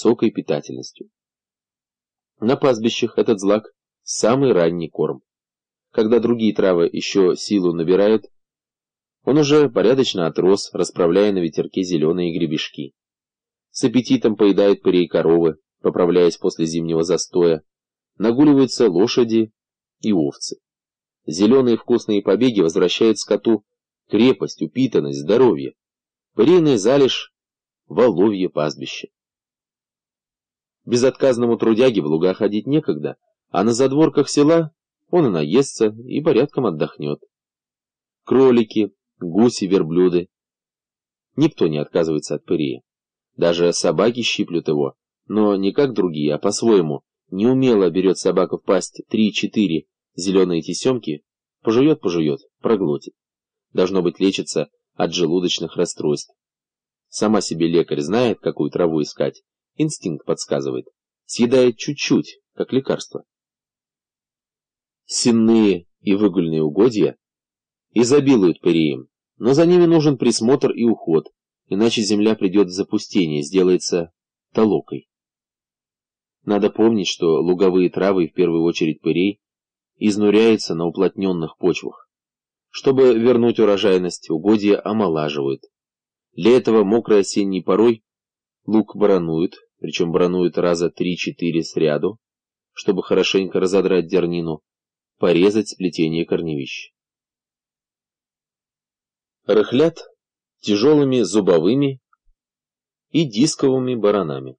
высокой питательностью. На пастбищах этот злак – самый ранний корм. Когда другие травы еще силу набирают, он уже порядочно отрос, расправляя на ветерке зеленые гребешки. С аппетитом поедают пырей коровы, поправляясь после зимнего застоя, нагуливаются лошади и овцы. Зеленые вкусные побеги возвращают скоту крепость, упитанность, здоровье. Пырейный залежь – воловье пастбище. Безотказному трудяге в луга ходить некогда, а на задворках села он и наестся, и порядком отдохнет. Кролики, гуси, верблюды. Никто не отказывается от пырея. Даже собаки щиплют его, но не как другие, а по-своему. Неумело берет собака в пасть три-четыре зеленые тесемки, пожует-пожует, проглотит. Должно быть, лечится от желудочных расстройств. Сама себе лекарь знает, какую траву искать. Инстинкт подсказывает. Съедает чуть-чуть, как лекарство. Сенные и выгульные угодья изобилуют переем, но за ними нужен присмотр и уход, иначе земля придет в запустение, сделается толокой. Надо помнить, что луговые травы, в первую очередь пырей, изнуряются на уплотненных почвах. Чтобы вернуть урожайность, угодья омолаживают. Для этого мокрой осенней порой лук барануют, причем барануют раза 3-4 сряду, чтобы хорошенько разодрать дернину, порезать сплетение корневищ. Рыхлят тяжелыми зубовыми и дисковыми баранами.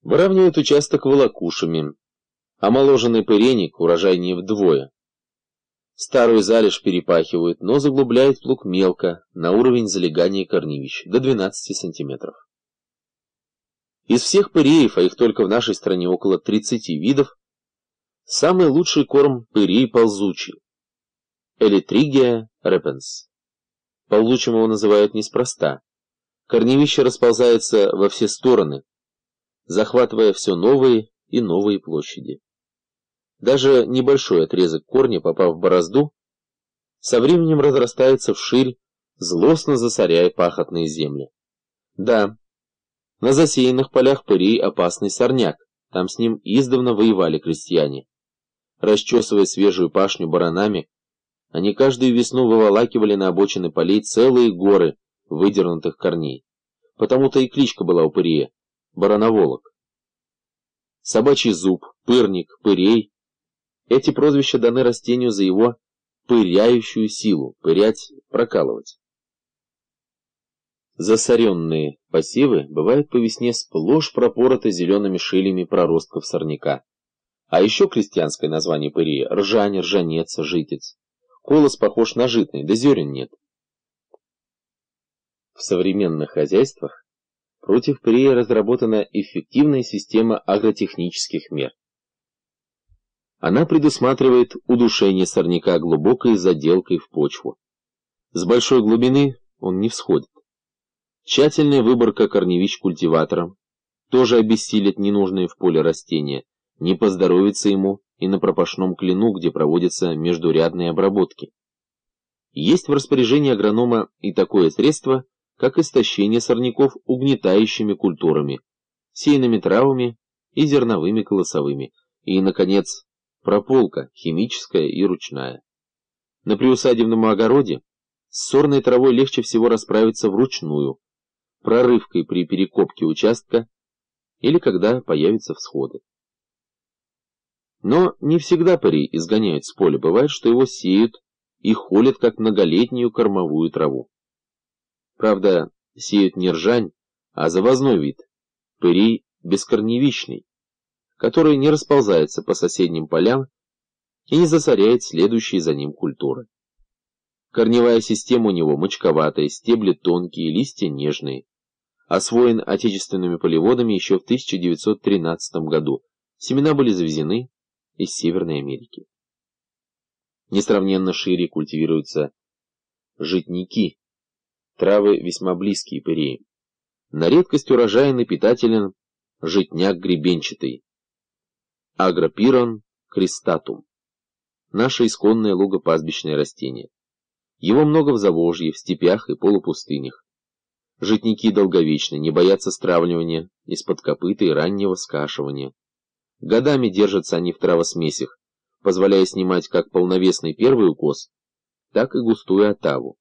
Выравнивают участок волокушами. Омоложенный пыреник урожайнее вдвое. Старую залежь перепахивают, но заглубляют плуг мелко, на уровень залегания корневищ, до 12 сантиметров. Из всех пыреев, а их только в нашей стране около 30 видов, самый лучший корм пырей ползучий. Элитригия репенс. Ползучим его называют неспроста. Корневище расползается во все стороны, захватывая все новые и новые площади. Даже небольшой отрезок корня, попав в борозду, со временем разрастается вширь, злостно засоряя пахотные земли. Да, на засеянных полях пырей опасный сорняк, там с ним издавна воевали крестьяне. Расчесывая свежую пашню баранами, они каждую весну выволакивали на обочины полей целые горы выдернутых корней. Потому-то и кличка была у пырье — барановолок. Собачий зуб, пырник, пырей — эти прозвища даны растению за его пыряющую силу, пырять, прокалывать. Засоренные посевы бывают по весне сплошь пропороты зелеными шилями проростков сорняка. А еще крестьянское название пырия — ржань, ржанец, житец. Колос похож на житный, да зерен нет. В современных хозяйствах против пырия разработана эффективная система агротехнических мер. Она предусматривает удушение сорняка глубокой заделкой в почву. С большой глубины он не всходит. Тщательная выборка корневищ культиватором тоже обессилит ненужные в поле растения, не поздоровится ему и на пропашном клену, где проводятся междурядные обработки. Есть в распоряжении агронома и такое средство, как истощение сорняков угнетающими культурами, сейными травами и зерновыми колосовыми, и, наконец, прополка, химическая и ручная. На приусадебном огороде с сорной травой легче всего расправиться вручную, прорывкой при перекопке участка или когда появятся всходы. Но не всегда пари изгоняют с поля, бывает, что его сеют и холят, как многолетнюю кормовую траву. Правда, сеют не ржань, а завозной вид, пырей бескорневичный, который не расползается по соседним полям и не засоряет следующие за ним культуры. Корневая система у него мочковатая, стебли тонкие, листья нежные. Освоен отечественными полеводами еще в 1913 году. Семена были завезены из Северной Америки. Несравненно шире культивируются житники, травы весьма близкие пыреям. На редкость урожайный питателен житняк гребенчатый, агропирон кристатум, наше исконное лугопастбищное растение. Его много в Заволжье, в степях и полупустынях. Житники долговечны, не боятся стравливания из-под копыта и раннего скашивания. Годами держатся они в травосмесях, позволяя снимать как полновесный первый укос, так и густую отаву.